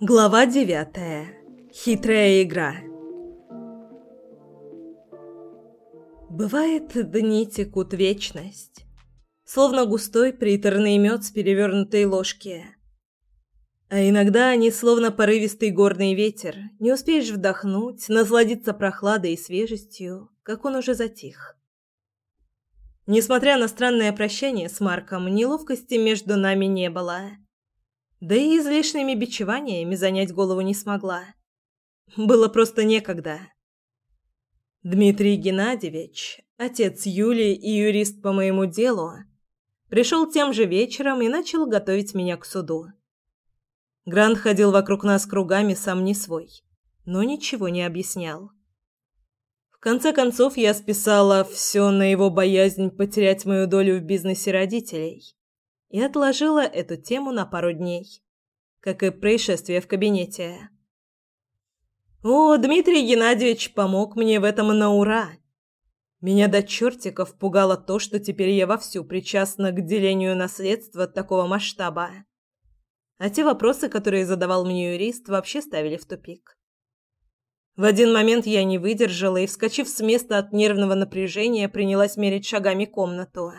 Глава девятая. Хитрая игра. Бывает, дни текут вечность, словно густой приторный мед с перевернутой ложки. А иногда они словно порывистый горный ветер, не успеешь вдохнуть, насладиться прохладой и свежестью, как он уже затих. Несмотря на странное прощание с Марком, неловкости между нами не было. Да и излишними бичеваниями занять голову не смогла. Было просто некогда. Дмитрий Геннадьевич, отец Юлии и юрист по моему делу, пришел тем же вечером и начал готовить меня к суду. Грант ходил вокруг нас кругами сам не свой, но ничего не объяснял. В конце концов, я списала все на его боязнь потерять мою долю в бизнесе родителей и отложила эту тему на пару дней, как и происшествие в кабинете. О, Дмитрий Геннадьевич помог мне в этом на ура. Меня до чертиков пугало то, что теперь я вовсю причастна к делению наследства такого масштаба. А те вопросы, которые задавал мне юрист, вообще ставили в тупик. В один момент я не выдержала и, вскочив с места от нервного напряжения, принялась мерить шагами комнату.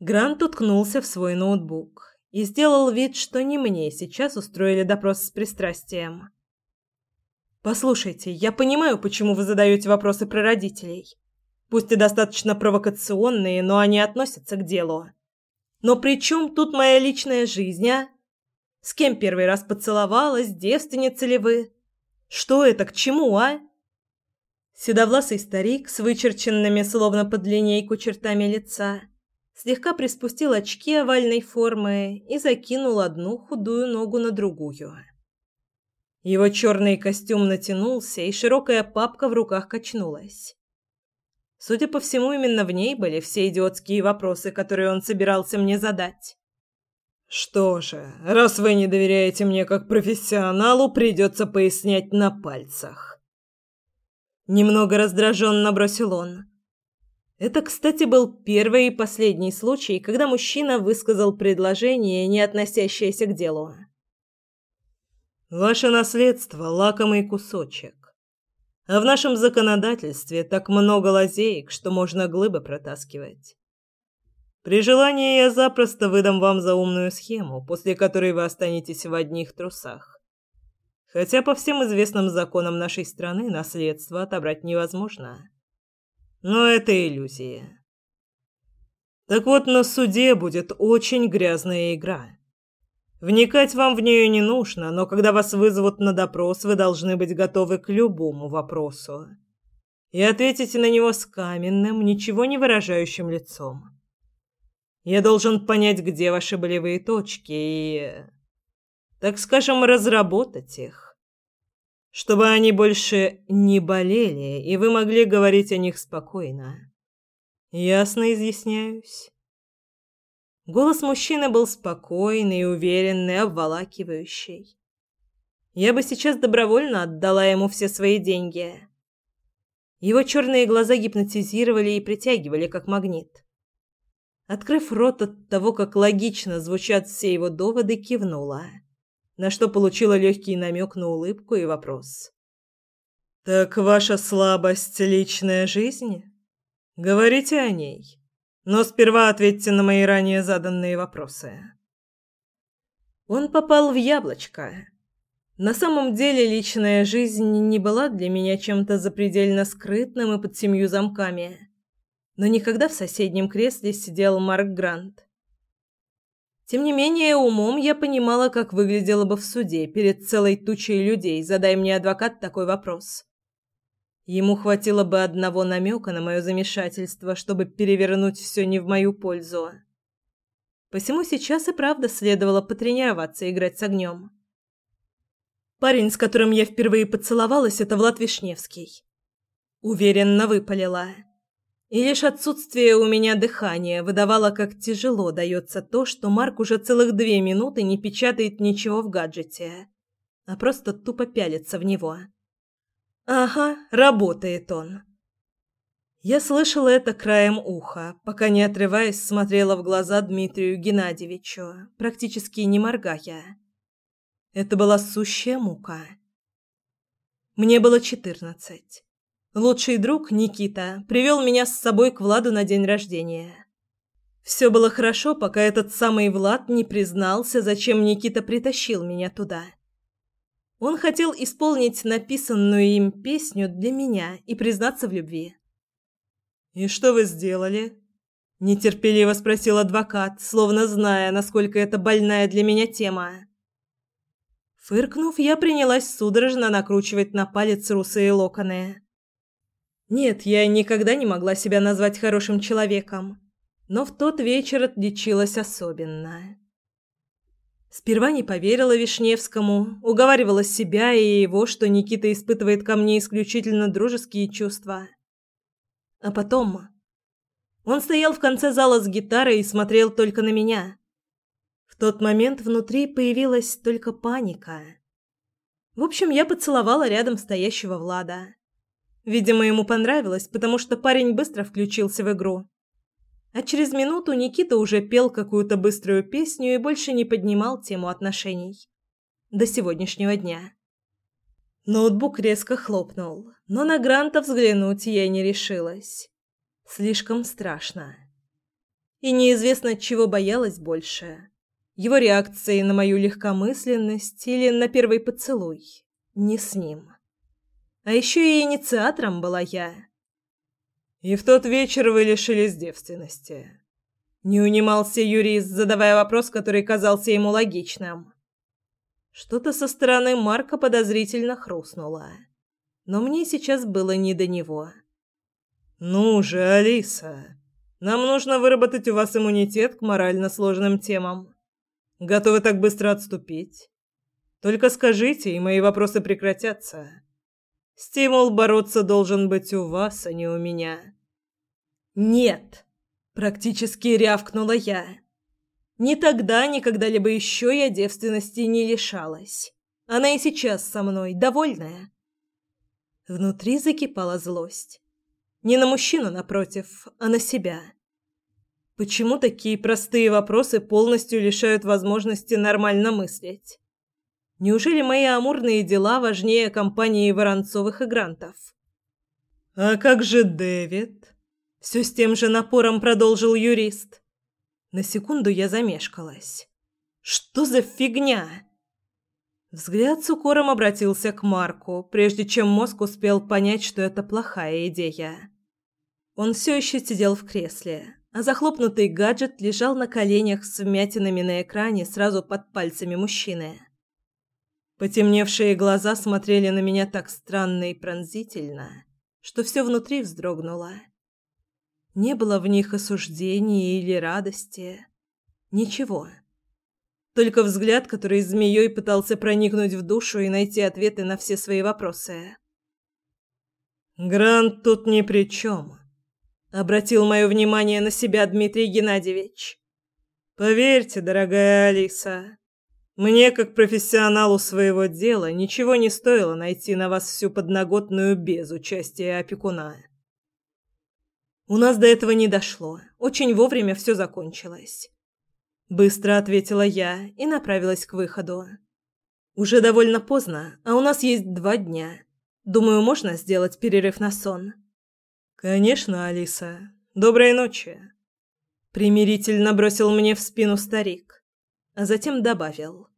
Грант уткнулся в свой ноутбук и сделал вид, что не мне сейчас устроили допрос с пристрастием. «Послушайте, я понимаю, почему вы задаете вопросы про родителей. Пусть и достаточно провокационные, но они относятся к делу. Но при чем тут моя личная жизнь, а? С кем первый раз поцеловалась, девственница ли вы? Что это, к чему, а?» Седовласый старик с вычерченными, словно под линейку, чертами лица – слегка приспустил очки овальной формы и закинул одну худую ногу на другую. Его черный костюм натянулся, и широкая папка в руках качнулась. Судя по всему, именно в ней были все идиотские вопросы, которые он собирался мне задать. «Что же, раз вы не доверяете мне как профессионалу, придется пояснять на пальцах». Немного раздраженно бросил он. Это, кстати, был первый и последний случай, когда мужчина высказал предложение, не относящееся к делу. Ваше наследство лакомый кусочек. А в нашем законодательстве так много лазеек, что можно глыбы протаскивать. При желании я запросто выдам вам заумную схему, после которой вы останетесь в одних трусах. Хотя по всем известным законам нашей страны наследство отобрать невозможно. Но это иллюзия. Так вот, на суде будет очень грязная игра. Вникать вам в нее не нужно, но когда вас вызовут на допрос, вы должны быть готовы к любому вопросу. И ответите на него с каменным, ничего не выражающим лицом. Я должен понять, где ваши болевые точки и, так скажем, разработать их чтобы они больше не болели, и вы могли говорить о них спокойно. Ясно изъясняюсь. Голос мужчины был спокойный, уверенный, обволакивающий. Я бы сейчас добровольно отдала ему все свои деньги. Его черные глаза гипнотизировали и притягивали, как магнит. Открыв рот от того, как логично звучат все его доводы, кивнула на что получила легкий намек на улыбку и вопрос. «Так ваша слабость — личная жизнь? Говорите о ней, но сперва ответьте на мои ранее заданные вопросы». Он попал в яблочко. На самом деле личная жизнь не была для меня чем-то запредельно скрытным и под семью замками. Но никогда в соседнем кресле сидел Марк Грант. Тем не менее, умом я понимала, как выглядело бы в суде перед целой тучей людей, задай мне адвокат такой вопрос. Ему хватило бы одного намека на мое замешательство, чтобы перевернуть все не в мою пользу. Посему сейчас и правда следовало потренироваться играть с огнем. Парень, с которым я впервые поцеловалась, это Влад Вишневский. Уверенно выпалила. И лишь отсутствие у меня дыхания выдавало, как тяжело дается то, что Марк уже целых две минуты не печатает ничего в гаджете, а просто тупо пялится в него. Ага, работает он. Я слышала это краем уха, пока не отрываясь смотрела в глаза Дмитрию Геннадьевичу, практически не моргая. Это была сущая мука. Мне было четырнадцать. Лучший друг, Никита, привел меня с собой к Владу на день рождения. Все было хорошо, пока этот самый Влад не признался, зачем Никита притащил меня туда. Он хотел исполнить написанную им песню для меня и признаться в любви. «И что вы сделали?» – нетерпеливо спросил адвокат, словно зная, насколько это больная для меня тема. Фыркнув, я принялась судорожно накручивать на палец русые локоны. Нет, я никогда не могла себя назвать хорошим человеком, но в тот вечер отличилась особенно. Сперва не поверила Вишневскому, уговаривала себя и его, что Никита испытывает ко мне исключительно дружеские чувства. А потом... Он стоял в конце зала с гитарой и смотрел только на меня. В тот момент внутри появилась только паника. В общем, я поцеловала рядом стоящего Влада. Видимо, ему понравилось, потому что парень быстро включился в игру. А через минуту Никита уже пел какую-то быструю песню и больше не поднимал тему отношений. До сегодняшнего дня. Ноутбук резко хлопнул, но на Гранта взглянуть я не решилась. Слишком страшно. И неизвестно, чего боялась больше. Его реакции на мою легкомысленность или на первый поцелуй. Не с ним. А еще и инициатором была я. И в тот вечер вы лишились девственности. Не унимался юрист, задавая вопрос, который казался ему логичным. Что-то со стороны Марка подозрительно хрустнуло. Но мне сейчас было не до него. «Ну же, Алиса, нам нужно выработать у вас иммунитет к морально сложным темам. Готовы так быстро отступить? Только скажите, и мои вопросы прекратятся. Стимул бороться должен быть у вас, а не у меня. Нет, практически рявкнула я. Ни тогда, ни когда-либо еще я девственности не лишалась. Она и сейчас со мной, довольная. Внутри закипала злость. Не на мужчину, напротив, а на себя. Почему такие простые вопросы полностью лишают возможности нормально мыслить? Неужели мои амурные дела важнее компании Воронцовых и Грантов? А как же Дэвид? Все с тем же напором продолжил юрист. На секунду я замешкалась. Что за фигня? Взгляд с укором обратился к Марку, прежде чем мозг успел понять, что это плохая идея. Он все еще сидел в кресле, а захлопнутый гаджет лежал на коленях с вмятинами на экране сразу под пальцами мужчины. Потемневшие глаза смотрели на меня так странно и пронзительно, что все внутри вздрогнуло. Не было в них осуждения или радости. Ничего. Только взгляд, который змеей пытался проникнуть в душу и найти ответы на все свои вопросы. «Грант тут ни при чем», — обратил мое внимание на себя Дмитрий Геннадьевич. «Поверьте, дорогая Алиса, мне, как профессионалу своего дела, ничего не стоило найти на вас всю подноготную без участия опекуна. У нас до этого не дошло. Очень вовремя все закончилось. Быстро ответила я и направилась к выходу. Уже довольно поздно, а у нас есть два дня. Думаю, можно сделать перерыв на сон. Конечно, Алиса. Доброй ночи. Примирительно бросил мне в спину старик а затем добавил: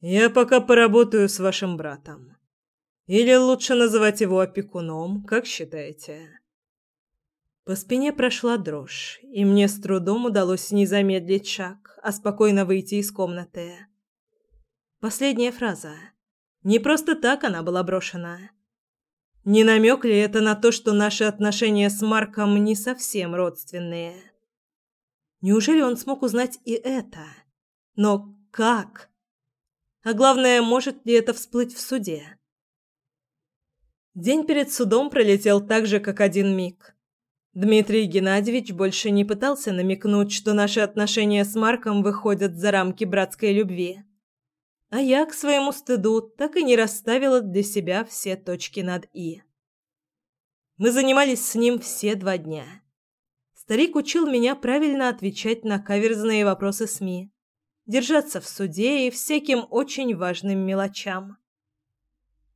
"Я пока поработаю с вашим братом. Или лучше называть его опекуном, как считаете?" По спине прошла дрожь, и мне с трудом удалось не замедлить шаг, а спокойно выйти из комнаты. Последняя фраза. Не просто так она была брошена. Не намек ли это на то, что наши отношения с Марком не совсем родственные? Неужели он смог узнать и это? Но как? А главное, может ли это всплыть в суде? День перед судом пролетел так же, как один миг. Дмитрий Геннадьевич больше не пытался намекнуть, что наши отношения с Марком выходят за рамки братской любви. А я, к своему стыду, так и не расставила для себя все точки над «и». Мы занимались с ним все два дня. Старик учил меня правильно отвечать на каверзные вопросы СМИ держаться в суде и всяким очень важным мелочам.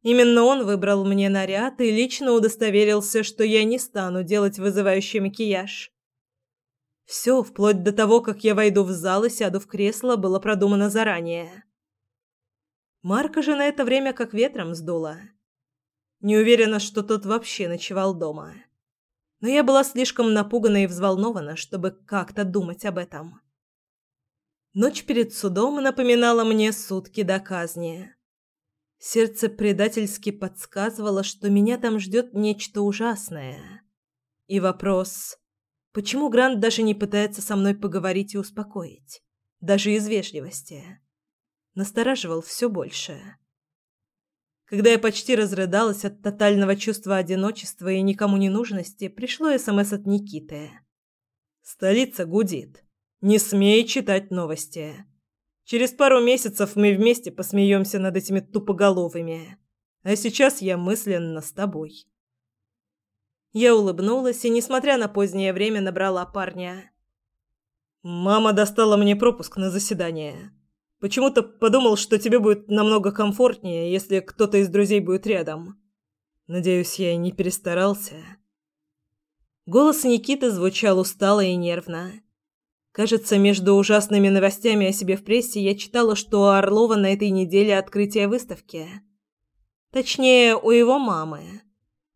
Именно он выбрал мне наряд и лично удостоверился, что я не стану делать вызывающий макияж. Все, вплоть до того, как я войду в зал и сяду в кресло, было продумано заранее. Марка же на это время как ветром сдуло. Не уверена, что тот вообще ночевал дома. Но я была слишком напугана и взволнована, чтобы как-то думать об этом. Ночь перед судом напоминала мне сутки до казни. Сердце предательски подсказывало, что меня там ждет нечто ужасное. И вопрос Почему Грант даже не пытается со мной поговорить и успокоить? Даже из вежливости. Настораживал все больше. Когда я почти разрыдалась от тотального чувства одиночества и никому не нужности, пришло СМС от Никиты. «Столица гудит. Не смей читать новости. Через пару месяцев мы вместе посмеемся над этими тупоголовыми. А сейчас я мысленно с тобой». Я улыбнулась и, несмотря на позднее время, набрала парня. «Мама достала мне пропуск на заседание. Почему-то подумал, что тебе будет намного комфортнее, если кто-то из друзей будет рядом. Надеюсь, я не перестарался». Голос Никиты звучал устало и нервно. Кажется, между ужасными новостями о себе в прессе я читала, что у Орлова на этой неделе открытие выставки. Точнее, у его мамы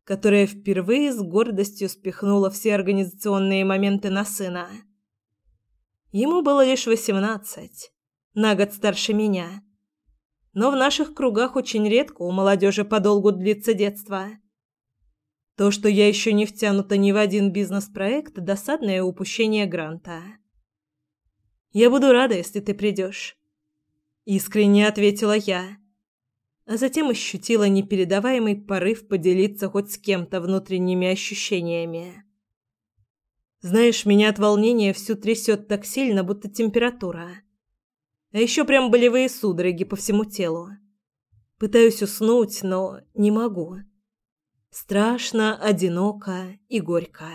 которая впервые с гордостью спихнула все организационные моменты на сына. Ему было лишь восемнадцать, на год старше меня. Но в наших кругах очень редко у молодежи подолгу длится детство. То, что я еще не втянута ни в один бизнес-проект, досадное упущение гранта. Я буду рада, если ты придешь. Искренне ответила я а затем ощутила непередаваемый порыв поделиться хоть с кем-то внутренними ощущениями. Знаешь, меня от волнения всю трясет так сильно, будто температура. А еще прям болевые судороги по всему телу. Пытаюсь уснуть, но не могу. Страшно, одиноко и горько.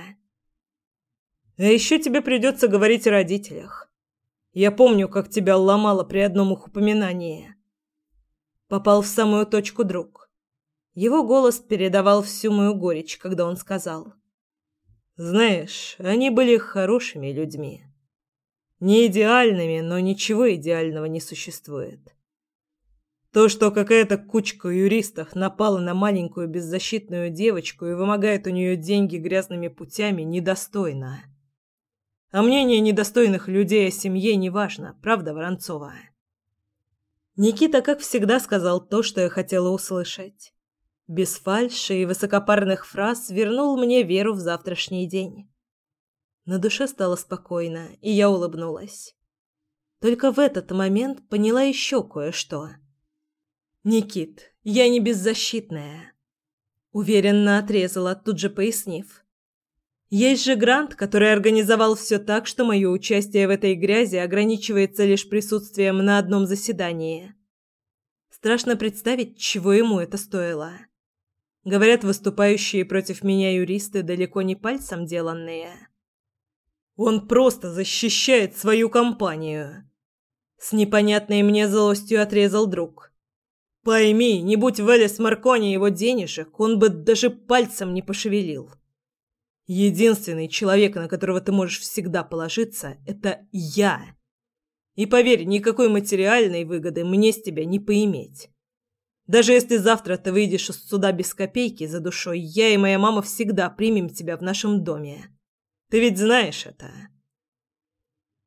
А еще тебе придется говорить о родителях. Я помню, как тебя ломало при одном их упоминании. Попал в самую точку друг. Его голос передавал всю мою горечь, когда он сказал: "Знаешь, они были хорошими людьми. Не идеальными, но ничего идеального не существует. То, что какая-то кучка юристов напала на маленькую беззащитную девочку и вымогает у нее деньги грязными путями, недостойно. А мнение недостойных людей о семье неважно, правда, Воронцова?" Никита, как всегда, сказал то, что я хотела услышать. Без фальши и высокопарных фраз вернул мне веру в завтрашний день. На душе стало спокойно, и я улыбнулась. Только в этот момент поняла еще кое-что. «Никит, я не беззащитная», — уверенно отрезала, тут же пояснив. Есть же Грант, который организовал все так, что мое участие в этой грязи ограничивается лишь присутствием на одном заседании. Страшно представить, чего ему это стоило. Говорят, выступающие против меня юристы далеко не пальцем деланные. Он просто защищает свою компанию. С непонятной мне злостью отрезал друг. Пойми, не будь в Элис Маркони его денежек, он бы даже пальцем не пошевелил. Единственный человек, на которого ты можешь всегда положиться, это я. И поверь, никакой материальной выгоды мне с тебя не поиметь. Даже если завтра ты выйдешь из суда без копейки за душой, я и моя мама всегда примем тебя в нашем доме. Ты ведь знаешь это.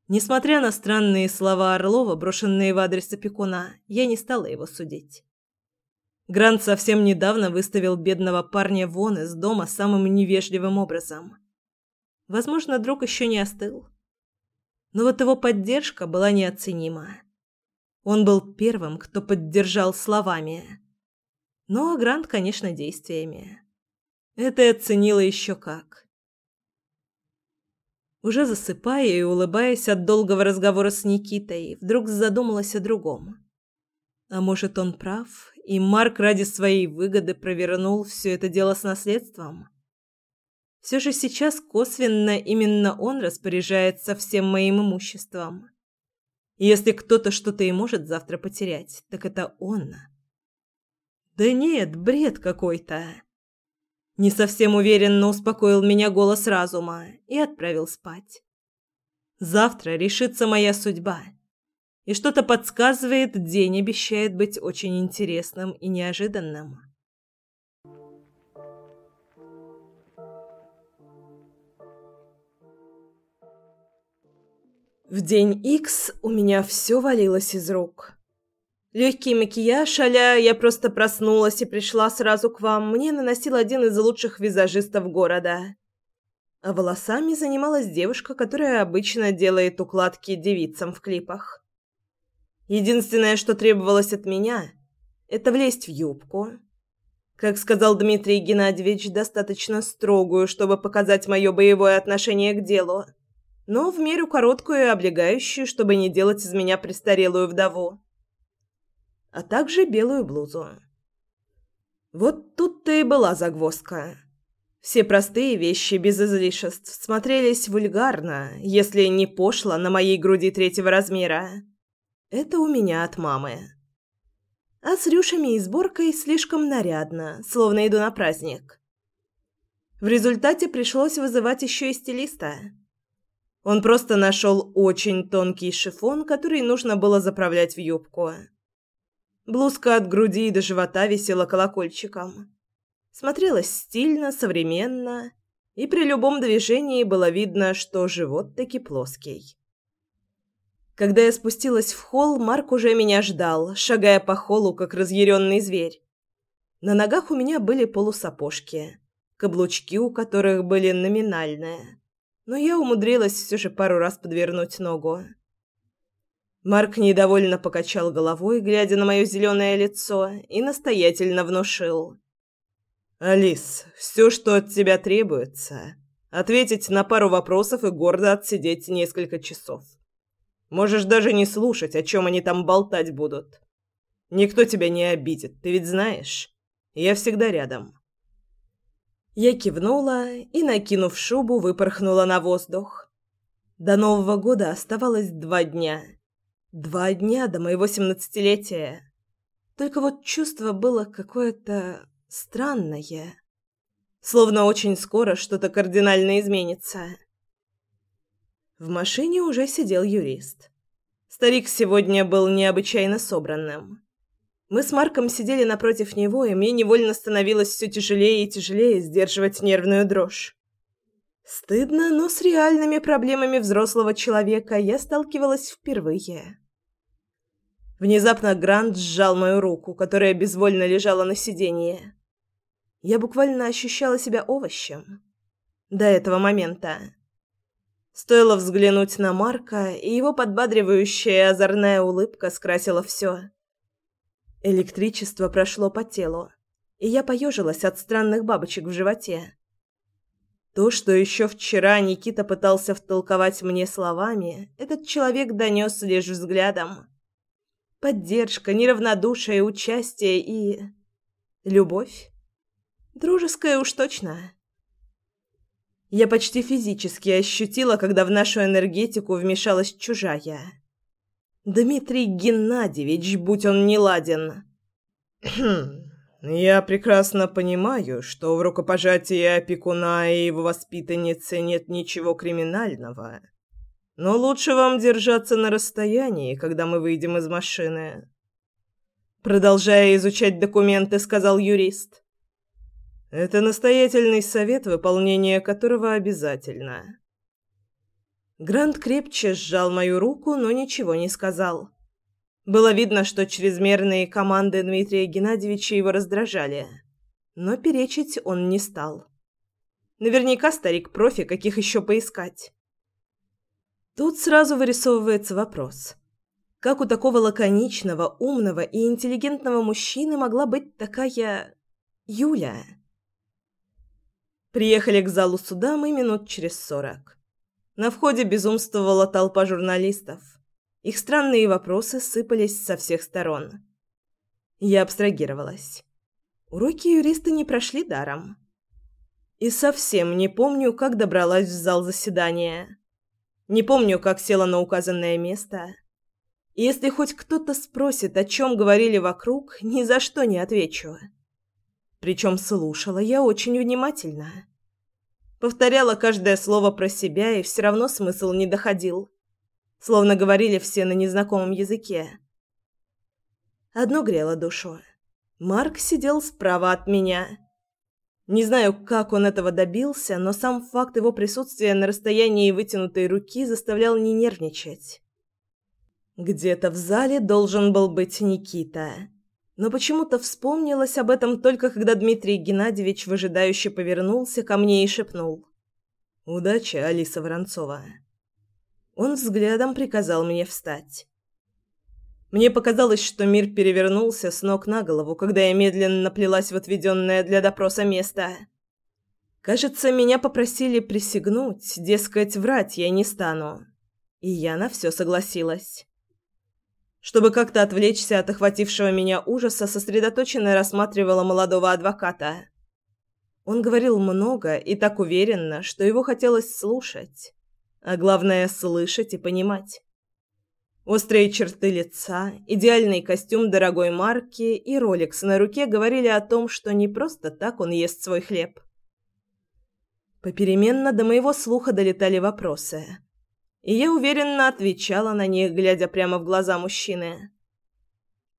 Несмотря на странные слова Орлова, брошенные в адрес опекуна, я не стала его судить. Грант совсем недавно выставил бедного парня вон из дома самым невежливым образом. Возможно, друг еще не остыл. Но вот его поддержка была неоценима. Он был первым, кто поддержал словами. Ну, а Грант, конечно, действиями. Это я оценила еще как. Уже засыпая и улыбаясь от долгого разговора с Никитой, вдруг задумалась о другом. А может, он прав, и Марк ради своей выгоды провернул все это дело с наследством? Все же сейчас косвенно именно он распоряжается всем моим имуществом. Если кто-то что-то и может завтра потерять, так это он. Да нет, бред какой-то. Не совсем уверенно успокоил меня голос разума и отправил спать. Завтра решится моя судьба. И что-то подсказывает, день обещает быть очень интересным и неожиданным. В день Икс у меня все валилось из рук. Легкий макияж, аля я просто проснулась и пришла сразу к вам, мне наносил один из лучших визажистов города. А волосами занималась девушка, которая обычно делает укладки девицам в клипах. Единственное, что требовалось от меня, это влезть в юбку. Как сказал Дмитрий Геннадьевич, достаточно строгую, чтобы показать мое боевое отношение к делу – но в меру короткую и облегающую, чтобы не делать из меня престарелую вдову. А также белую блузу. Вот тут-то и была загвоздка. Все простые вещи без излишеств смотрелись вульгарно, если не пошло на моей груди третьего размера. Это у меня от мамы. А с рюшами и сборкой слишком нарядно, словно иду на праздник. В результате пришлось вызывать еще и стилиста. Он просто нашел очень тонкий шифон, который нужно было заправлять в юбку. Блузка от груди до живота висела колокольчиком. Смотрелась стильно, современно, и при любом движении было видно, что живот таки плоский. Когда я спустилась в холл, Марк уже меня ждал, шагая по холлу, как разъяренный зверь. На ногах у меня были полусапожки, каблучки у которых были номинальные но я умудрилась все же пару раз подвернуть ногу. Марк недовольно покачал головой, глядя на мое зеленое лицо, и настоятельно внушил. «Алис, все, что от тебя требуется, ответить на пару вопросов и гордо отсидеть несколько часов. Можешь даже не слушать, о чем они там болтать будут. Никто тебя не обидит, ты ведь знаешь. Я всегда рядом». Я кивнула и, накинув шубу, выпорхнула на воздух. До Нового года оставалось два дня. Два дня до моего семнадцатилетия. Только вот чувство было какое-то странное. Словно очень скоро что-то кардинально изменится. В машине уже сидел юрист. Старик сегодня был необычайно собранным. Мы с Марком сидели напротив него, и мне невольно становилось все тяжелее и тяжелее сдерживать нервную дрожь. Стыдно, но с реальными проблемами взрослого человека я сталкивалась впервые. Внезапно Грант сжал мою руку, которая безвольно лежала на сиденье. Я буквально ощущала себя овощем. До этого момента. Стоило взглянуть на Марка, и его подбадривающая озорная улыбка скрасила все. Электричество прошло по телу, и я поежилась от странных бабочек в животе. То, что еще вчера Никита пытался втолковать мне словами, этот человек донес лишь взглядом. Поддержка, неравнодушие, участие и... любовь. Дружеская уж точно. Я почти физически ощутила, когда в нашу энергетику вмешалась чужая. Дмитрий Геннадьевич, будь он неладен. Я прекрасно понимаю, что в рукопожатии опекуна и его воспитанницы нет ничего криминального. Но лучше вам держаться на расстоянии, когда мы выйдем из машины. Продолжая изучать документы, сказал юрист. Это настоятельный совет, выполнение которого обязательно. Грант крепче сжал мою руку, но ничего не сказал. Было видно, что чрезмерные команды Дмитрия Геннадьевича его раздражали. Но перечить он не стал. Наверняка старик профи, каких еще поискать. Тут сразу вырисовывается вопрос. Как у такого лаконичного, умного и интеллигентного мужчины могла быть такая... Юля? Приехали к залу суда мы минут через сорок. На входе безумствовала толпа журналистов. Их странные вопросы сыпались со всех сторон. Я абстрагировалась. Уроки юриста не прошли даром. И совсем не помню, как добралась в зал заседания. Не помню, как села на указанное место. И если хоть кто-то спросит, о чем говорили вокруг, ни за что не отвечу. Причем слушала я очень внимательно. Повторяла каждое слово про себя, и все равно смысл не доходил. Словно говорили все на незнакомом языке. Одно грело душу. Марк сидел справа от меня. Не знаю, как он этого добился, но сам факт его присутствия на расстоянии вытянутой руки заставлял не нервничать. Где-то в зале должен был быть Никита. Но почему-то вспомнилось об этом только когда Дмитрий Геннадьевич выжидающе повернулся ко мне и шепнул. «Удачи, Алиса Воронцова». Он взглядом приказал мне встать. Мне показалось, что мир перевернулся с ног на голову, когда я медленно наплелась в отведенное для допроса место. Кажется, меня попросили присягнуть, дескать, врать я не стану. И я на все согласилась. Чтобы как-то отвлечься от охватившего меня ужаса, сосредоточенно рассматривала молодого адвоката. Он говорил много и так уверенно, что его хотелось слушать, а главное слышать и понимать. Острые черты лица, идеальный костюм дорогой марки и роликс на руке говорили о том, что не просто так он ест свой хлеб. Попеременно до моего слуха долетали вопросы и я уверенно отвечала на них, глядя прямо в глаза мужчины.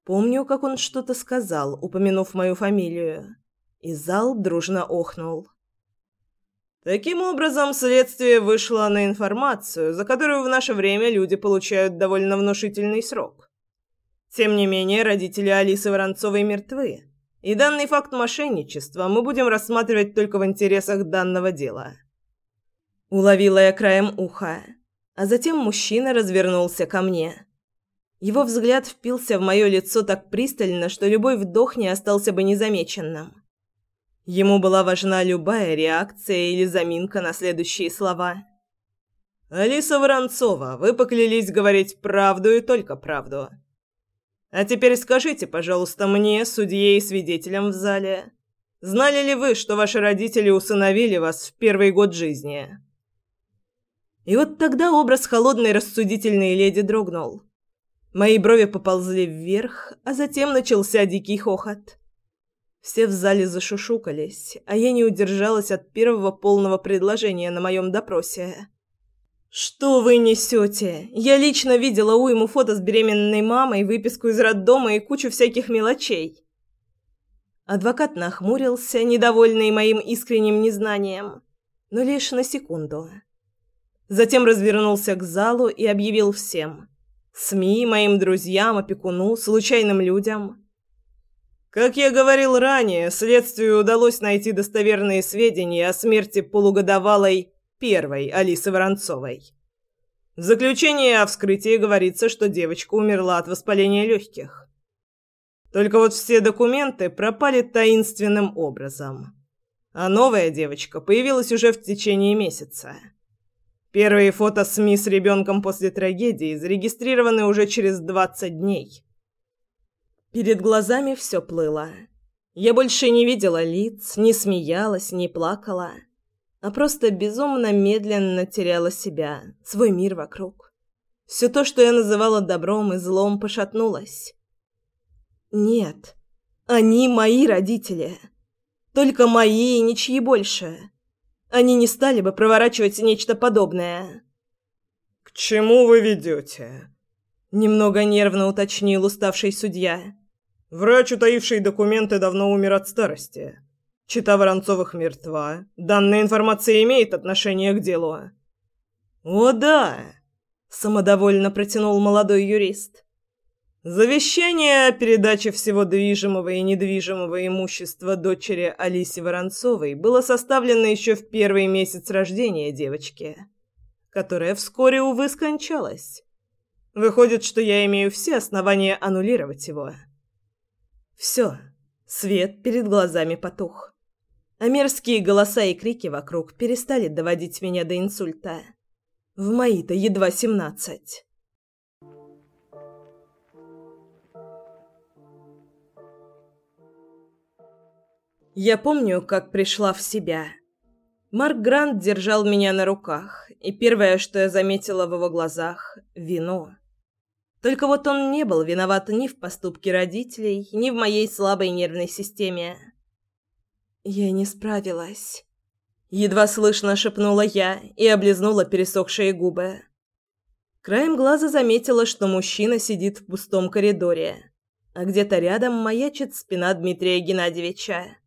Помню, как он что-то сказал, упомянув мою фамилию, и зал дружно охнул. Таким образом, следствие вышло на информацию, за которую в наше время люди получают довольно внушительный срок. Тем не менее, родители Алисы Воронцовой мертвы, и данный факт мошенничества мы будем рассматривать только в интересах данного дела. Уловила я краем уха а затем мужчина развернулся ко мне. Его взгляд впился в мое лицо так пристально, что любой вдох не остался бы незамеченным. Ему была важна любая реакция или заминка на следующие слова. «Алиса Воронцова, вы поклялись говорить правду и только правду. А теперь скажите, пожалуйста, мне, судье и свидетелям в зале, знали ли вы, что ваши родители усыновили вас в первый год жизни?» И вот тогда образ холодной рассудительной леди дрогнул. Мои брови поползли вверх, а затем начался дикий хохот. Все в зале зашушукались, а я не удержалась от первого полного предложения на моем допросе. «Что вы несете? Я лично видела уйму фото с беременной мамой, выписку из роддома и кучу всяких мелочей». Адвокат нахмурился, недовольный моим искренним незнанием, но лишь на секунду. Затем развернулся к залу и объявил всем – СМИ, моим друзьям, опекуну, случайным людям. Как я говорил ранее, следствию удалось найти достоверные сведения о смерти полугодовалой первой Алисы Воронцовой. В заключении о вскрытии говорится, что девочка умерла от воспаления легких. Только вот все документы пропали таинственным образом. А новая девочка появилась уже в течение месяца. Первые фото СМИ с ребенком после трагедии зарегистрированы уже через 20 дней. Перед глазами все плыло. Я больше не видела лиц, не смеялась, не плакала, а просто безумно медленно теряла себя, свой мир вокруг. Все то, что я называла добром и злом, пошатнулось. Нет, они мои родители. Только мои и ничьи больше они не стали бы проворачивать нечто подобное. «К чему вы ведете?» Немного нервно уточнил уставший судья. «Врач, утаивший документы, давно умер от старости. Чита Воронцовых мертва. Данная информация имеет отношение к делу». «О да!» – самодовольно протянул молодой юрист. Завещание о передаче всего движимого и недвижимого имущества дочери Алисе Воронцовой было составлено еще в первый месяц рождения девочки, которая вскоре, увы, скончалась. Выходит, что я имею все основания аннулировать его. Все, свет перед глазами потух. А мерзкие голоса и крики вокруг перестали доводить меня до инсульта. В мои-то едва семнадцать. Я помню, как пришла в себя. Марк Грант держал меня на руках, и первое, что я заметила в его глазах – вино. Только вот он не был виноват ни в поступке родителей, ни в моей слабой нервной системе. Я не справилась. Едва слышно шепнула я и облизнула пересохшие губы. Краем глаза заметила, что мужчина сидит в пустом коридоре, а где-то рядом маячит спина Дмитрия Геннадьевича.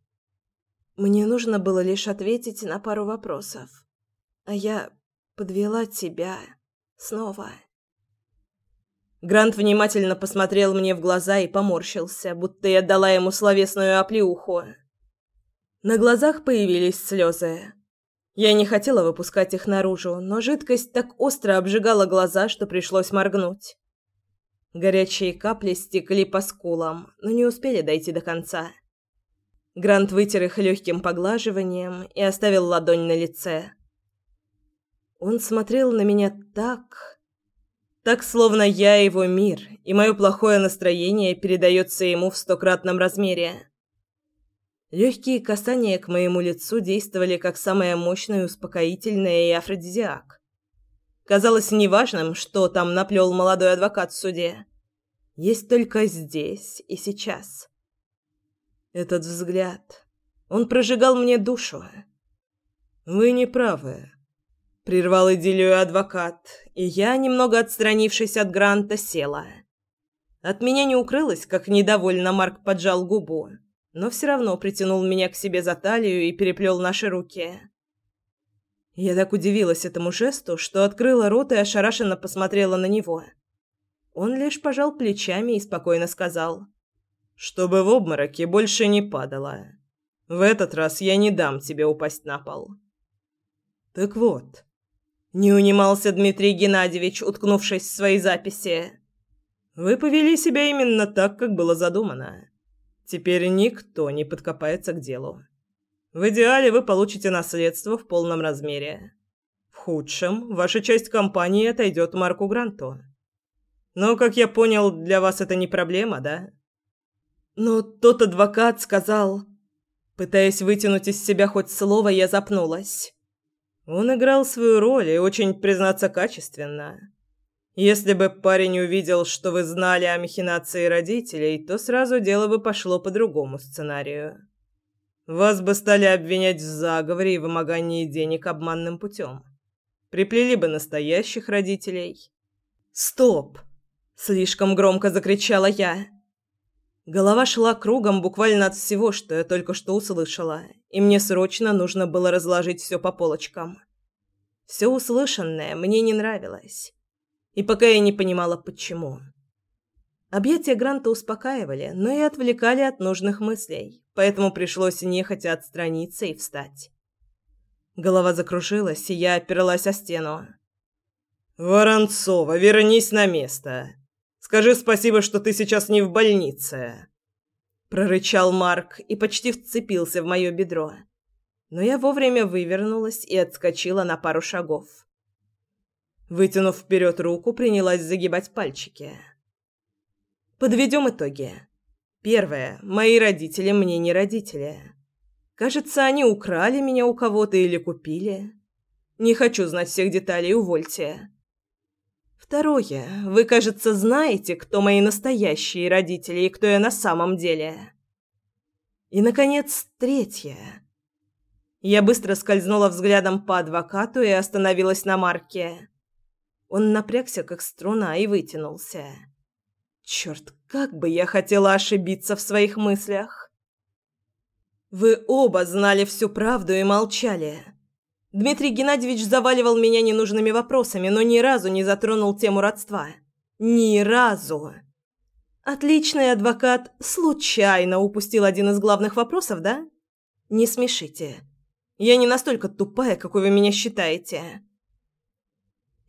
Мне нужно было лишь ответить на пару вопросов, а я подвела тебя снова. Грант внимательно посмотрел мне в глаза и поморщился, будто я дала ему словесную оплеуху. На глазах появились слезы. Я не хотела выпускать их наружу, но жидкость так остро обжигала глаза, что пришлось моргнуть. Горячие капли стекли по скулам, но не успели дойти до конца. Грант вытер их легким поглаживанием и оставил ладонь на лице. Он смотрел на меня так... Так, словно я его мир, и мое плохое настроение передается ему в стократном размере. Легкие касания к моему лицу действовали как самое мощное успокоительное и афродизиак. Казалось неважным, что там наплел молодой адвокат в суде. Есть только здесь и сейчас. Этот взгляд, он прожигал мне душу. «Вы не правы», — прервал идиллию адвокат, и я, немного отстранившись от Гранта, села. От меня не укрылось, как недовольно Марк поджал губу но все равно притянул меня к себе за талию и переплел наши руки. Я так удивилась этому жесту, что открыла рот и ошарашенно посмотрела на него. Он лишь пожал плечами и спокойно сказал: "Чтобы в обмороке больше не падала. В этот раз я не дам тебе упасть на пол". Так вот, не унимался Дмитрий Геннадьевич, уткнувшись в свои записи. Вы повели себя именно так, как было задумано. Теперь никто не подкопается к делу. В идеале вы получите наследство в полном размере. В худшем ваша часть компании отойдет Марку Гранту. Но, как я понял, для вас это не проблема, да? Но тот адвокат сказал, пытаясь вытянуть из себя хоть слово, я запнулась. Он играл свою роль и очень, признаться, качественно. Если бы парень увидел, что вы знали о махинации родителей, то сразу дело бы пошло по другому сценарию. Вас бы стали обвинять в заговоре и вымогании денег обманным путем. Приплели бы настоящих родителей. «Стоп!» – слишком громко закричала я. Голова шла кругом буквально от всего, что я только что услышала, и мне срочно нужно было разложить все по полочкам. Все услышанное мне не нравилось. И пока я не понимала, почему. Объятия Гранта успокаивали, но и отвлекали от нужных мыслей, поэтому пришлось нехотя отстраниться и встать. Голова закружилась, и я опиралась о стену. «Воронцова, вернись на место. Скажи спасибо, что ты сейчас не в больнице», — прорычал Марк и почти вцепился в мое бедро. Но я вовремя вывернулась и отскочила на пару шагов. Вытянув вперед руку, принялась загибать пальчики. Подведем итоги. Первое. Мои родители мне не родители. Кажется, они украли меня у кого-то или купили. Не хочу знать всех деталей, увольте. Второе. Вы, кажется, знаете, кто мои настоящие родители и кто я на самом деле. И, наконец, третье. Я быстро скользнула взглядом по адвокату и остановилась на Марке. Он напрягся, как струна, и вытянулся. Черт, как бы я хотела ошибиться в своих мыслях. Вы оба знали всю правду и молчали. Дмитрий Геннадьевич заваливал меня ненужными вопросами, но ни разу не затронул тему родства. Ни разу. Отличный адвокат случайно упустил один из главных вопросов, да? Не смешите. Я не настолько тупая, какой вы меня считаете.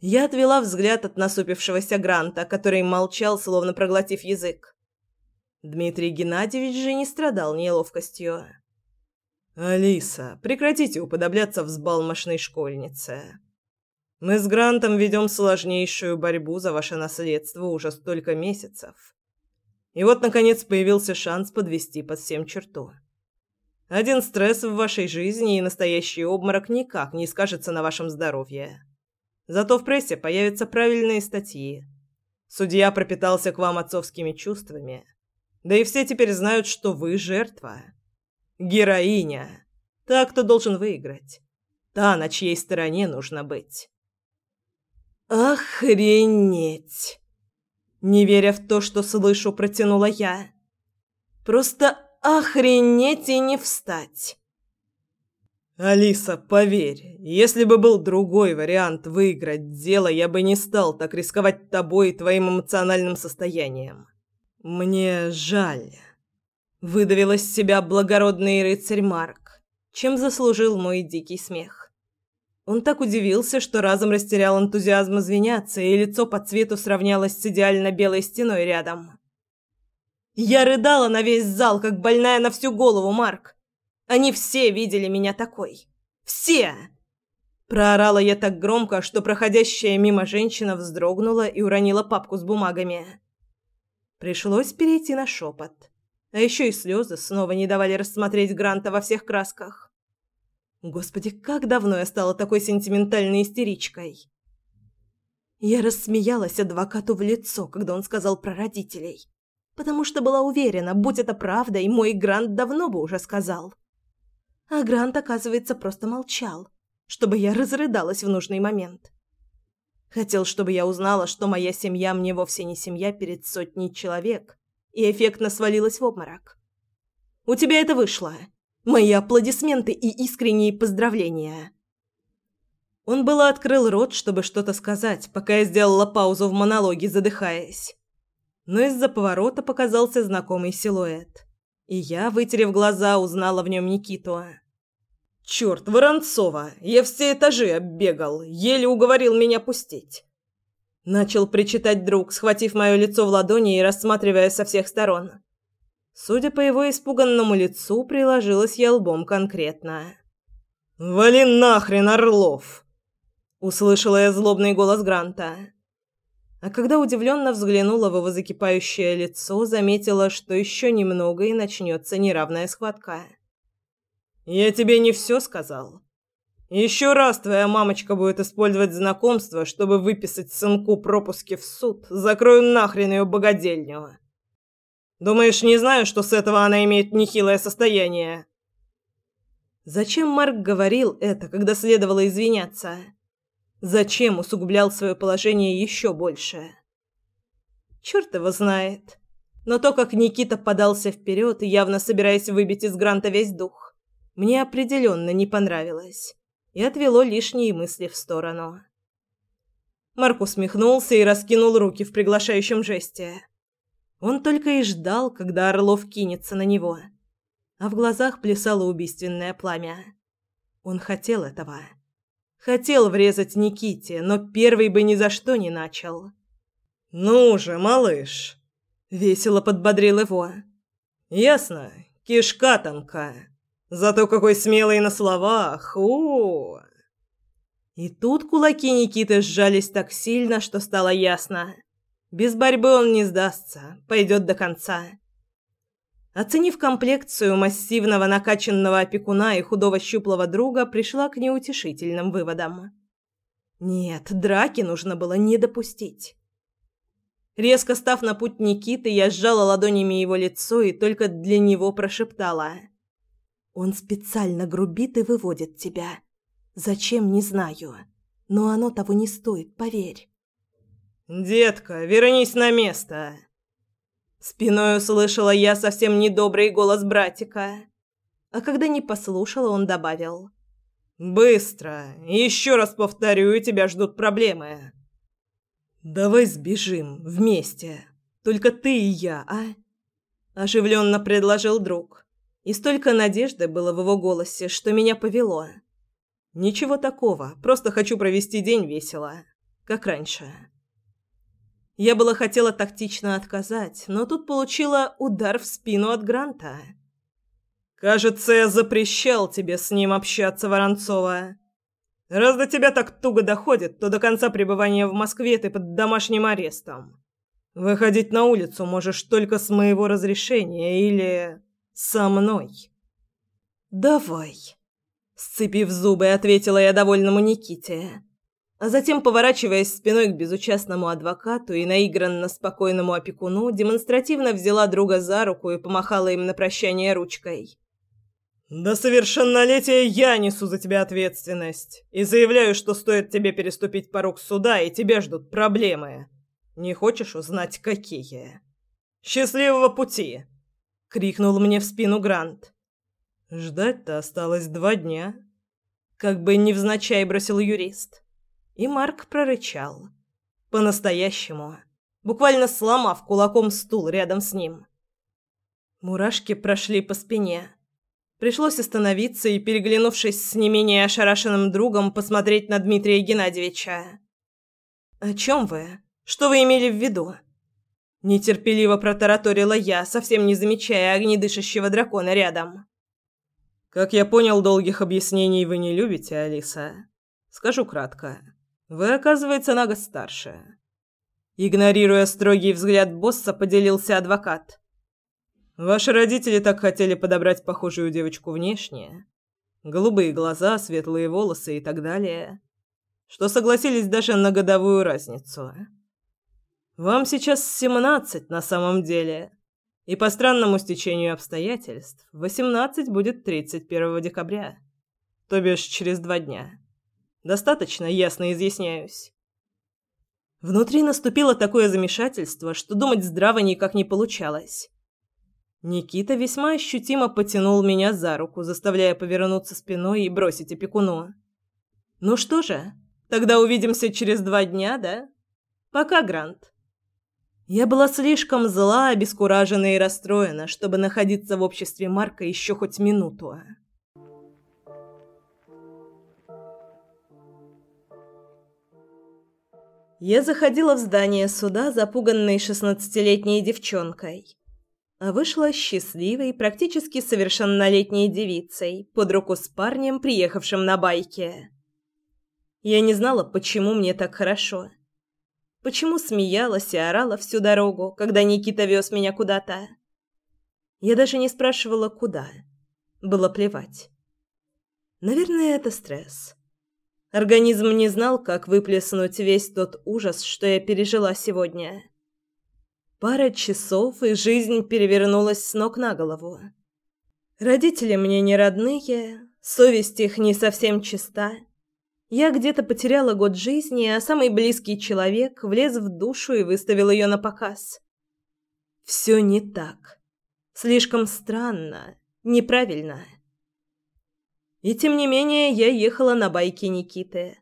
Я отвела взгляд от насупившегося Гранта, который молчал, словно проглотив язык. Дмитрий Геннадьевич же не страдал неловкостью. «Алиса, прекратите уподобляться взбалмошной школьнице. Мы с Грантом ведем сложнейшую борьбу за ваше наследство уже столько месяцев. И вот, наконец, появился шанс подвести под всем черту. Один стресс в вашей жизни и настоящий обморок никак не скажется на вашем здоровье». Зато в прессе появятся правильные статьи. Судья пропитался к вам отцовскими чувствами. Да и все теперь знают, что вы жертва. Героиня. Та, кто должен выиграть. Та, на чьей стороне нужно быть. Охренеть! Не веря в то, что слышу, протянула я. Просто охренеть и не встать. Алиса, поверь, если бы был другой вариант выиграть дело, я бы не стал так рисковать тобой и твоим эмоциональным состоянием. Мне жаль. Выдавил из себя благородный рыцарь Марк, чем заслужил мой дикий смех. Он так удивился, что разом растерял энтузиазм извиняться, и лицо по цвету сравнялось с идеально белой стеной рядом. Я рыдала на весь зал, как больная на всю голову, Марк. Они все видели меня такой. Все!» Проорала я так громко, что проходящая мимо женщина вздрогнула и уронила папку с бумагами. Пришлось перейти на шепот. А еще и слезы снова не давали рассмотреть Гранта во всех красках. Господи, как давно я стала такой сентиментальной истеричкой. Я рассмеялась адвокату в лицо, когда он сказал про родителей, потому что была уверена, будь это правда, и мой Грант давно бы уже сказал. А Грант, оказывается, просто молчал, чтобы я разрыдалась в нужный момент. Хотел, чтобы я узнала, что моя семья мне вовсе не семья перед сотней человек, и эффектно свалилась в обморок. «У тебя это вышло. Мои аплодисменты и искренние поздравления». Он было открыл рот, чтобы что-то сказать, пока я сделала паузу в монологе, задыхаясь. Но из-за поворота показался знакомый силуэт. И я, вытерев глаза, узнала в нем Никиту. «Черт, Воронцова! Я все этажи оббегал, еле уговорил меня пустить!» Начал причитать друг, схватив мое лицо в ладони и рассматривая со всех сторон. Судя по его испуганному лицу, приложилась я лбом конкретно. «Вали нахрен, Орлов!» Услышала я злобный голос Гранта. А когда удивленно взглянула в его закипающее лицо, заметила, что еще немного и начнется неравная схватка. «Я тебе не все сказал. Еще раз твоя мамочка будет использовать знакомство, чтобы выписать сынку пропуски в суд, закрою нахрен ее богадельню. Думаешь, не знаю, что с этого она имеет нехилое состояние?» Зачем Марк говорил это, когда следовало извиняться? Зачем усугублял свое положение еще больше? Черт его знает. Но то, как Никита подался вперед, явно собираясь выбить из Гранта весь дух, мне определенно не понравилось и отвело лишние мысли в сторону. Марк усмехнулся и раскинул руки в приглашающем жесте. Он только и ждал, когда Орлов кинется на него. А в глазах плясало убийственное пламя. Он хотел этого. Хотел врезать Никите, но первый бы ни за что не начал. «Ну же, малыш!» — весело подбодрил его. «Ясно, кишка тонка. Зато какой смелый на словах! у, И тут кулаки Никиты сжались так сильно, что стало ясно. Без борьбы он не сдастся, пойдет до конца. Оценив комплекцию массивного накачанного опекуна и худого щуплого друга, пришла к неутешительным выводам. Нет, драки нужно было не допустить. Резко став на путь Никиты, я сжала ладонями его лицо и только для него прошептала. «Он специально грубит и выводит тебя. Зачем, не знаю. Но оно того не стоит, поверь». «Детка, вернись на место!» Спиной услышала я совсем недобрый голос братика. А когда не послушала, он добавил. «Быстро! Еще раз повторю, тебя ждут проблемы!» «Давай сбежим вместе. Только ты и я, а?» Оживленно предложил друг. И столько надежды было в его голосе, что меня повело. «Ничего такого, просто хочу провести день весело, как раньше». Я было хотела тактично отказать, но тут получила удар в спину от Гранта. «Кажется, я запрещал тебе с ним общаться, Воронцова. Раз до тебя так туго доходит, то до конца пребывания в Москве ты под домашним арестом. Выходить на улицу можешь только с моего разрешения или со мной». «Давай», — сцепив зубы, ответила я довольному Никите. а затем, поворачиваясь спиной к безучастному адвокату и наигранно спокойному опекуну, демонстративно взяла друга за руку и помахала им на прощание ручкой. «До совершеннолетия я несу за тебя ответственность и заявляю, что стоит тебе переступить порог суда, и тебя ждут проблемы. Не хочешь узнать, какие?» «Счастливого пути!» — крикнул мне в спину Грант. «Ждать-то осталось два дня», — как бы невзначай бросил юрист. И Марк прорычал. По-настоящему, буквально сломав кулаком стул рядом с ним. Мурашки прошли по спине. Пришлось остановиться и, переглянувшись с не менее ошарашенным другом, посмотреть на Дмитрия Геннадьевича. «О чем вы? Что вы имели в виду?» Нетерпеливо протараторила я, совсем не замечая огнедышащего дракона рядом. «Как я понял, долгих объяснений вы не любите, Алиса. Скажу кратко. Вы, оказывается, на год старше». Игнорируя строгий взгляд босса, поделился адвокат. Ваши родители так хотели подобрать похожую девочку внешне. Голубые глаза, светлые волосы и так далее. Что согласились даже на годовую разницу. Вам сейчас семнадцать на самом деле. И по странному стечению обстоятельств, восемнадцать будет тридцать первого декабря. То бишь через два дня. Достаточно ясно изъясняюсь. Внутри наступило такое замешательство, что думать здраво никак не получалось. Никита весьма ощутимо потянул меня за руку, заставляя повернуться спиной и бросить опекуну. «Ну что же, тогда увидимся через два дня, да? Пока, Грант». Я была слишком зла, обескуражена и расстроена, чтобы находиться в обществе Марка еще хоть минуту. Я заходила в здание суда, запуганной шестнадцатилетней девчонкой а вышла счастливой, практически совершеннолетней девицей под руку с парнем, приехавшим на байке. Я не знала, почему мне так хорошо. Почему смеялась и орала всю дорогу, когда Никита вез меня куда-то. Я даже не спрашивала, куда. Было плевать. Наверное, это стресс. Организм не знал, как выплеснуть весь тот ужас, что я пережила сегодня. Пара часов, и жизнь перевернулась с ног на голову. Родители мне не родные, совесть их не совсем чиста. Я где-то потеряла год жизни, а самый близкий человек влез в душу и выставил ее на показ. Все не так. Слишком странно, неправильно. И тем не менее я ехала на байке Никиты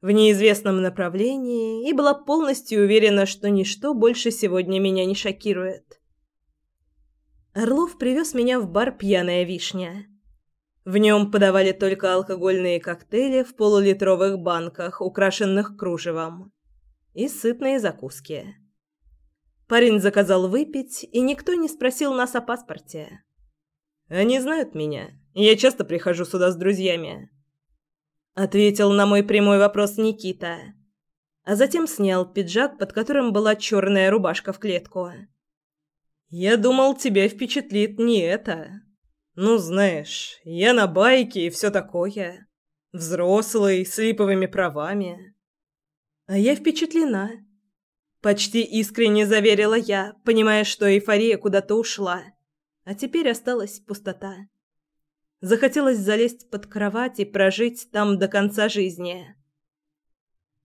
в неизвестном направлении и была полностью уверена, что ничто больше сегодня меня не шокирует. Орлов привез меня в бар «Пьяная вишня». В нем подавали только алкогольные коктейли в полулитровых банках, украшенных кружевом, и сытные закуски. Парень заказал выпить, и никто не спросил нас о паспорте. Они знают меня. Я часто прихожу сюда с друзьями ответил на мой прямой вопрос Никита, а затем снял пиджак, под которым была черная рубашка в клетку. Я думал, тебя впечатлит не это. Ну, знаешь, я на байке и все такое. Взрослый, с липовыми правами. А я впечатлена. Почти искренне заверила я, понимая, что эйфория куда-то ушла, а теперь осталась пустота. Захотелось залезть под кровать и прожить там до конца жизни.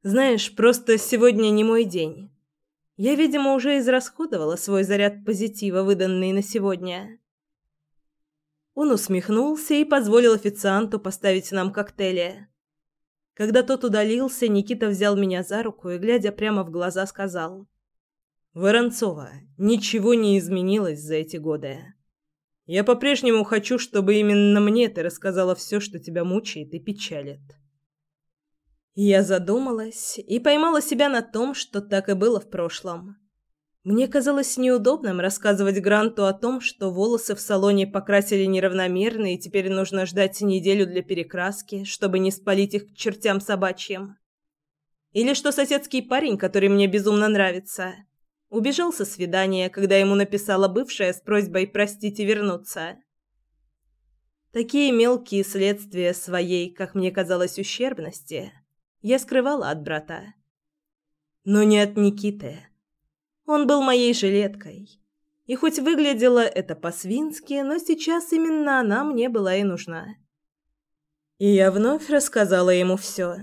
Знаешь, просто сегодня не мой день. Я, видимо, уже израсходовала свой заряд позитива, выданный на сегодня. Он усмехнулся и позволил официанту поставить нам коктейли. Когда тот удалился, Никита взял меня за руку и, глядя прямо в глаза, сказал: "Воронцова, ничего не изменилось за эти годы. Я по-прежнему хочу, чтобы именно мне ты рассказала все, что тебя мучает и печалит. Я задумалась и поймала себя на том, что так и было в прошлом. Мне казалось неудобным рассказывать Гранту о том, что волосы в салоне покрасили неравномерно и теперь нужно ждать неделю для перекраски, чтобы не спалить их к чертям собачьим. Или что соседский парень, который мне безумно нравится, Убежал со свидания, когда ему написала бывшая с просьбой простить и вернуться. Такие мелкие следствия своей, как мне казалось, ущербности я скрывала от брата. Но не от Никиты. Он был моей жилеткой. И хоть выглядело это по-свински, но сейчас именно она мне была и нужна. И я вновь рассказала ему все.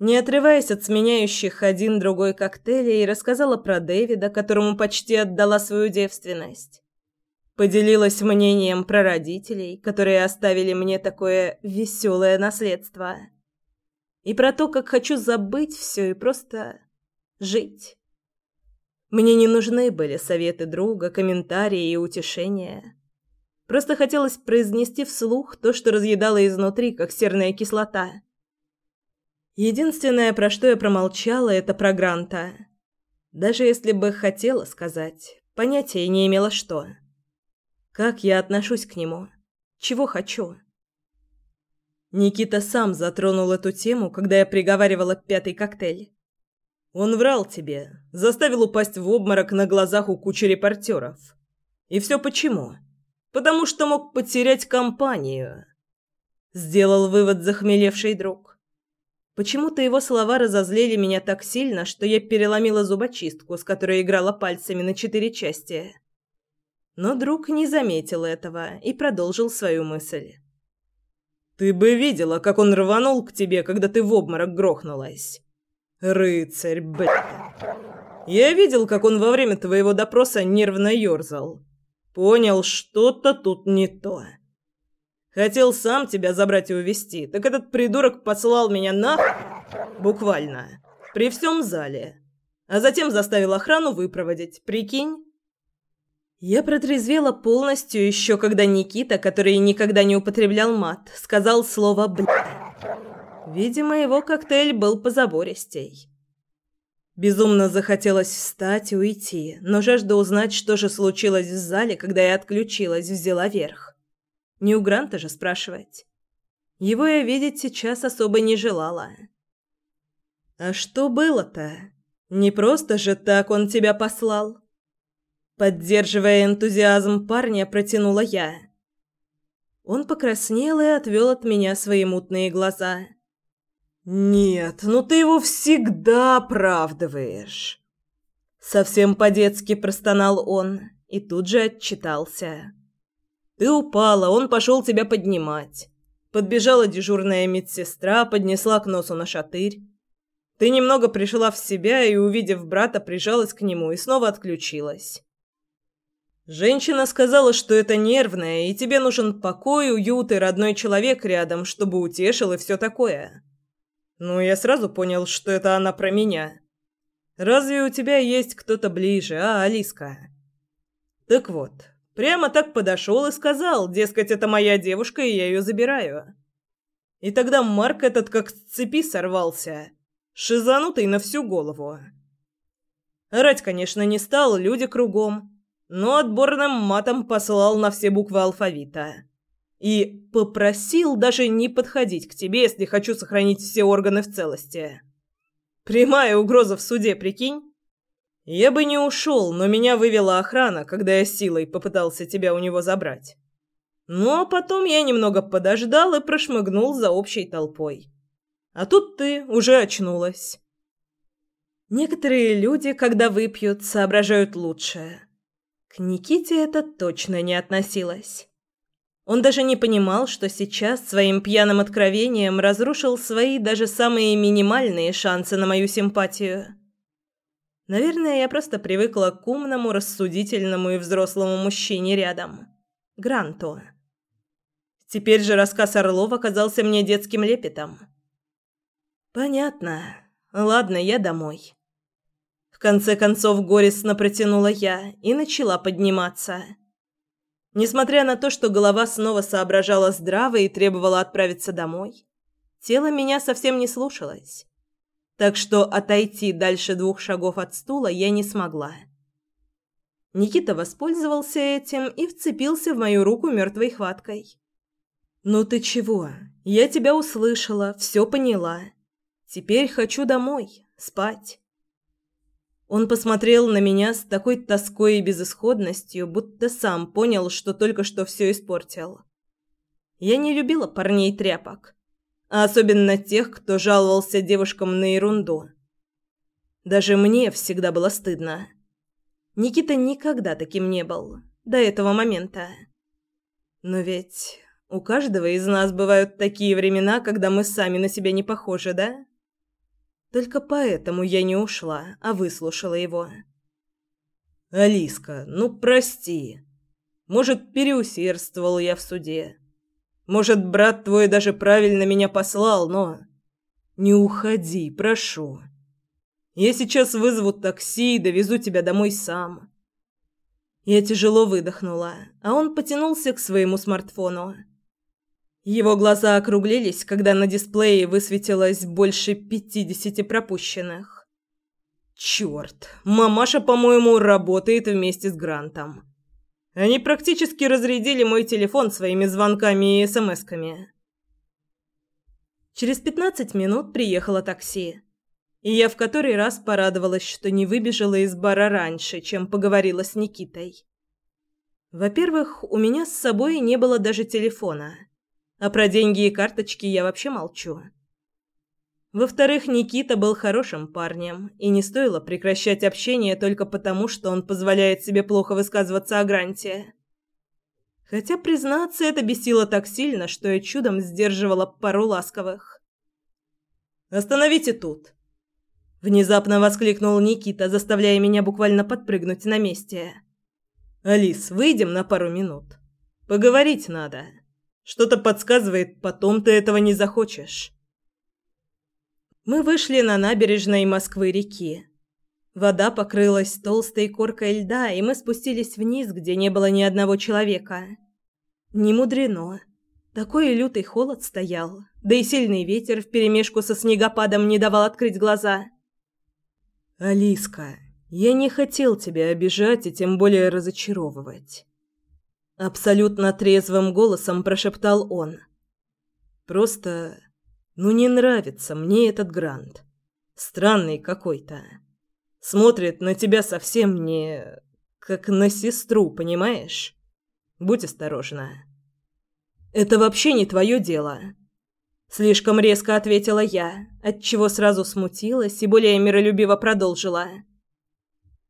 Не отрываясь от сменяющих один другой коктейлей, рассказала про Дэвида, которому почти отдала свою девственность. Поделилась мнением про родителей, которые оставили мне такое веселое наследство. И про то, как хочу забыть все и просто жить. Мне не нужны были советы друга, комментарии и утешения. Просто хотелось произнести вслух то, что разъедало изнутри, как серная кислота. Единственное, про что я промолчала, это про Гранта. Даже если бы хотела сказать, понятия не имела что. Как я отношусь к нему? Чего хочу? Никита сам затронул эту тему, когда я приговаривала пятый коктейль. Он врал тебе, заставил упасть в обморок на глазах у кучи репортеров. И все почему? Потому что мог потерять компанию. Сделал вывод захмелевший друг. Почему-то его слова разозлили меня так сильно, что я переломила зубочистку, с которой играла пальцами на четыре части. Но друг не заметил этого и продолжил свою мысль. «Ты бы видела, как он рванул к тебе, когда ты в обморок грохнулась. Рыцарь, блядь. Я видел, как он во время твоего допроса нервно ерзал. Понял, что-то тут не то. Хотел сам тебя забрать и увезти, так этот придурок послал меня на... Буквально. При всем зале. А затем заставил охрану выпроводить. Прикинь? Я протрезвела полностью еще, когда Никита, который никогда не употреблял мат, сказал слово «блядь». Видимо, его коктейль был позабористей. Безумно захотелось встать и уйти, но жажда узнать, что же случилось в зале, когда я отключилась, взяла верх. Не у Гранта же спрашивать. Его я видеть сейчас особо не желала. А что было-то? Не просто же так он тебя послал. Поддерживая энтузиазм парня, протянула я. Он покраснел и отвел от меня свои мутные глаза. «Нет, ну ты его всегда оправдываешь!» Совсем по-детски простонал он и тут же отчитался. «Ты упала, он пошел тебя поднимать. Подбежала дежурная медсестра, поднесла к носу на шатырь. Ты немного пришла в себя и, увидев брата, прижалась к нему и снова отключилась. Женщина сказала, что это нервное, и тебе нужен покой, уют и родной человек рядом, чтобы утешил и все такое. Ну, я сразу понял, что это она про меня. Разве у тебя есть кто-то ближе, а, Алиска? Так вот, прямо так подошел и сказал, дескать, это моя девушка, и я ее забираю. И тогда Марк этот как с цепи сорвался, шизанутый на всю голову. Орать, конечно, не стал, люди кругом, но отборным матом послал на все буквы алфавита. И попросил даже не подходить к тебе, если хочу сохранить все органы в целости. Прямая угроза в суде, прикинь? Я бы не ушел, но меня вывела охрана, когда я силой попытался тебя у него забрать. Ну а потом я немного подождал и прошмыгнул за общей толпой. А тут ты уже очнулась. Некоторые люди, когда выпьют, соображают лучше. К Никите это точно не относилось. Он даже не понимал, что сейчас своим пьяным откровением разрушил свои даже самые минимальные шансы на мою симпатию. Наверное, я просто привыкла к умному, рассудительному и взрослому мужчине рядом. Гранту. Теперь же рассказ Орлова казался мне детским лепетом. «Понятно. Ладно, я домой». В конце концов горестно протянула я и начала подниматься. Несмотря на то, что голова снова соображала здраво и требовала отправиться домой, тело меня совсем не слушалось. Так что отойти дальше двух шагов от стула я не смогла. Никита воспользовался этим и вцепился в мою руку мертвой хваткой. «Ну ты чего? Я тебя услышала, все поняла. Теперь хочу домой, спать». Он посмотрел на меня с такой тоской и безысходностью, будто сам понял, что только что все испортил. Я не любила парней тряпок. а особенно тех, кто жаловался девушкам на ерунду. Даже мне всегда было стыдно. Никита никогда таким не был до этого момента. Но ведь у каждого из нас бывают такие времена, когда мы сами на себя не похожи, да? Только поэтому я не ушла, а выслушала его. Алиска, ну прости. Может, переусердствовал я в суде. Может, брат твой даже правильно меня послал, но... Не уходи, прошу. Я сейчас вызову такси и довезу тебя домой сам. Я тяжело выдохнула, а он потянулся к своему смартфону. Его глаза округлились, когда на дисплее высветилось больше пятидесяти пропущенных. Черт, мамаша, по-моему, работает вместе с Грантом. Они практически разрядили мой телефон своими звонками и смсками. Через пятнадцать минут приехало такси. И я в который раз порадовалась, что не выбежала из бара раньше, чем поговорила с Никитой. Во-первых, у меня с собой не было даже телефона. А про деньги и карточки я вообще молчу. Во-вторых, Никита был хорошим парнем, и не стоило прекращать общение только потому, что он позволяет себе плохо высказываться о Гранте. Хотя, признаться, это бесило так сильно, что я чудом сдерживала пару ласковых. «Остановите тут!» Внезапно воскликнул Никита, заставляя меня буквально подпрыгнуть на месте. «Алис, выйдем на пару минут. Поговорить надо. Что-то подсказывает, потом ты этого не захочешь». Мы вышли на набережной Москвы-реки. Вода покрылась толстой коркой льда, и мы спустились вниз, где не было ни одного человека. Не мудрено. Такой лютый холод стоял, да и сильный ветер вперемешку со снегопадом не давал открыть глаза. «Алиска, я не хотел тебя обижать и тем более разочаровывать». Абсолютно трезвым голосом прошептал он. «Просто ну не нравится мне этот Грант. Странный какой-то. Смотрит на тебя совсем не... как на сестру, понимаешь? Будь осторожна. Это вообще не твое дело. Слишком резко ответила я, отчего сразу смутилась и более миролюбиво продолжила.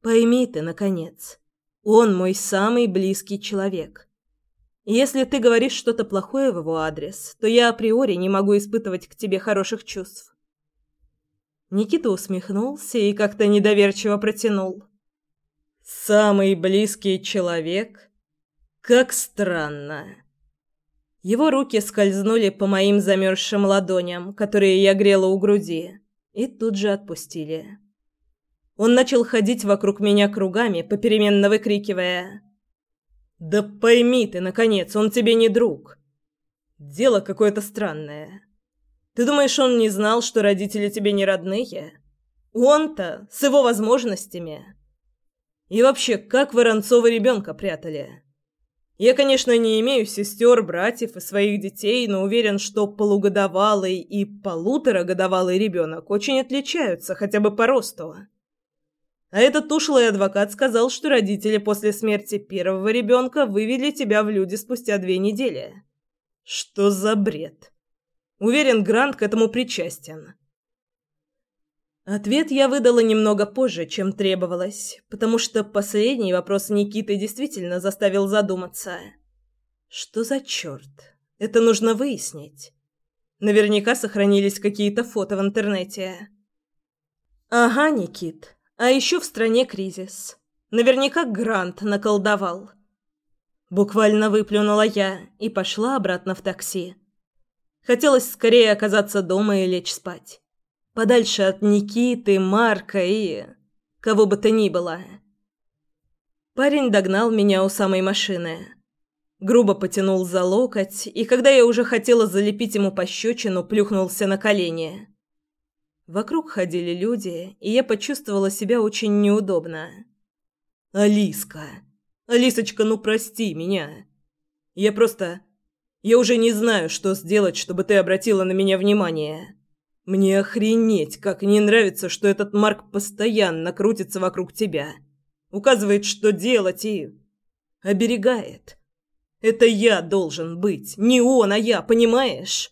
Пойми ты, наконец, он мой самый близкий человек. Если ты говоришь что-то плохое в его адрес, то я априори не могу испытывать к тебе хороших чувств. Никита усмехнулся и как-то недоверчиво протянул. «Самый близкий человек? Как странно!» Его руки скользнули по моим замерзшим ладоням, которые я грела у груди, и тут же отпустили. Он начал ходить вокруг меня кругами, попеременно выкрикивая да пойми ты, наконец, он тебе не друг. Дело какое-то странное. Ты думаешь, он не знал, что родители тебе не родные? Он-то с его возможностями. И вообще, как Воронцовы ребенка прятали? Я, конечно, не имею сестер, братьев и своих детей, но уверен, что полугодовалый и полуторагодовалый ребенок очень отличаются хотя бы по росту. А этот ушлый адвокат сказал, что родители после смерти первого ребенка вывели тебя в люди спустя две недели. Что за бред? Уверен, Грант к этому причастен. Ответ я выдала немного позже, чем требовалось, потому что последний вопрос Никиты действительно заставил задуматься. Что за черт? Это нужно выяснить. Наверняка сохранились какие-то фото в интернете. Ага, Никит, а еще в стране кризис. Наверняка Грант наколдовал. Буквально выплюнула я и пошла обратно в такси. Хотелось скорее оказаться дома и лечь спать. Подальше от Никиты, Марка и... кого бы то ни было. Парень догнал меня у самой машины. Грубо потянул за локоть, и когда я уже хотела залепить ему пощечину, плюхнулся на колени. Вокруг ходили люди, и я почувствовала себя очень неудобно. «Алиска! Алисочка, ну прости меня! Я просто... Я уже не знаю, что сделать, чтобы ты обратила на меня внимание. Мне охренеть, как не нравится, что этот Марк постоянно крутится вокруг тебя. Указывает, что делать и... оберегает. Это я должен быть, не он, а я, понимаешь?»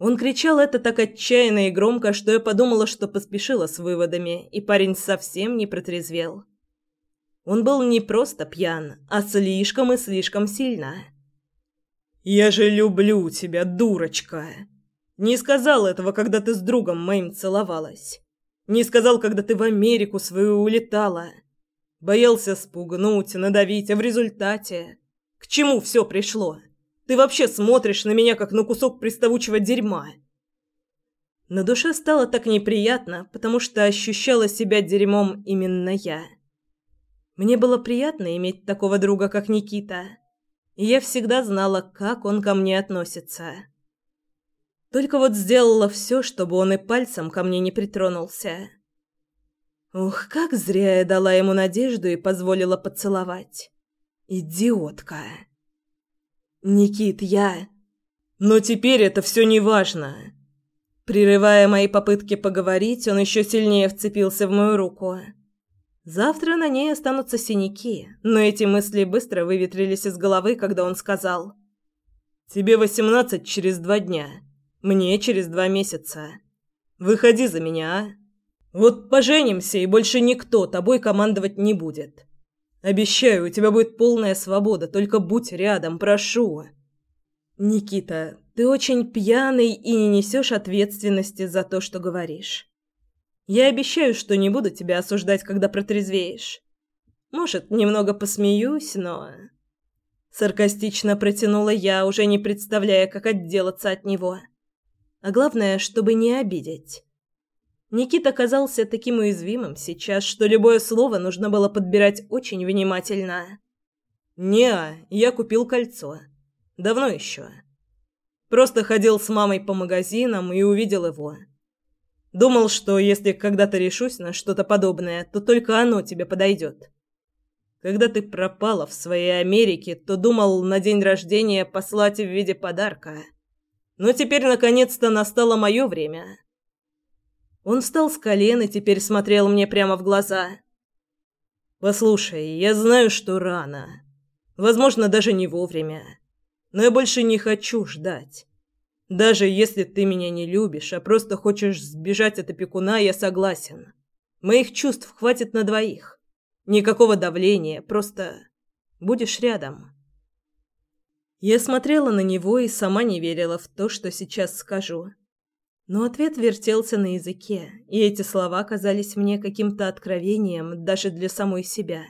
Он кричал это так отчаянно и громко, что я подумала, что поспешила с выводами, и парень совсем не протрезвел. Он был не просто пьян, а слишком и слишком сильно. «Я же люблю тебя, дурочка!» Не сказал этого, когда ты с другом моим целовалась. Не сказал, когда ты в Америку свою улетала. Боялся спугнуть, надавить, а в результате... К чему все пришло?» Ты вообще смотришь на меня, как на кусок приставучего дерьма. На душе стало так неприятно, потому что ощущала себя дерьмом именно я. Мне было приятно иметь такого друга, как Никита, и я всегда знала, как он ко мне относится. Только вот сделала все, чтобы он и пальцем ко мне не притронулся. Ух, как зря я дала ему надежду и позволила поцеловать. Идиотка. «Никит, я...» «Но теперь это все не важно». Прерывая мои попытки поговорить, он еще сильнее вцепился в мою руку. Завтра на ней останутся синяки, но эти мысли быстро выветрились из головы, когда он сказал. «Тебе восемнадцать через два дня, мне через два месяца. Выходи за меня, а? Вот поженимся, и больше никто тобой командовать не будет. Обещаю, у тебя будет полная свобода, только будь рядом, прошу. Никита, ты очень пьяный и не несешь ответственности за то, что говоришь. Я обещаю, что не буду тебя осуждать, когда протрезвеешь. Может, немного посмеюсь, но саркастично протянула я, уже не представляя, как отделаться от него. А главное, чтобы не обидеть. Никита казался таким уязвимым сейчас, что любое слово нужно было подбирать очень внимательно. «Не, я купил кольцо. Давно еще. Просто ходил с мамой по магазинам и увидел его. Думал, что если когда-то решусь на что-то подобное, то только оно тебе подойдет. Когда ты пропала в своей Америке, то думал на день рождения послать в виде подарка. Но теперь наконец-то настало мое время». Он встал с колен и теперь смотрел мне прямо в глаза. «Послушай, я знаю, что рано. Возможно, даже не вовремя. Но я больше не хочу ждать. Даже если ты меня не любишь, а просто хочешь сбежать от опекуна, я согласен. Моих чувств хватит на двоих. Никакого давления, просто будешь рядом». Я смотрела на него и сама не верила в то, что сейчас скажу. Но ответ вертелся на языке, и эти слова казались мне каким-то откровением даже для самой себя.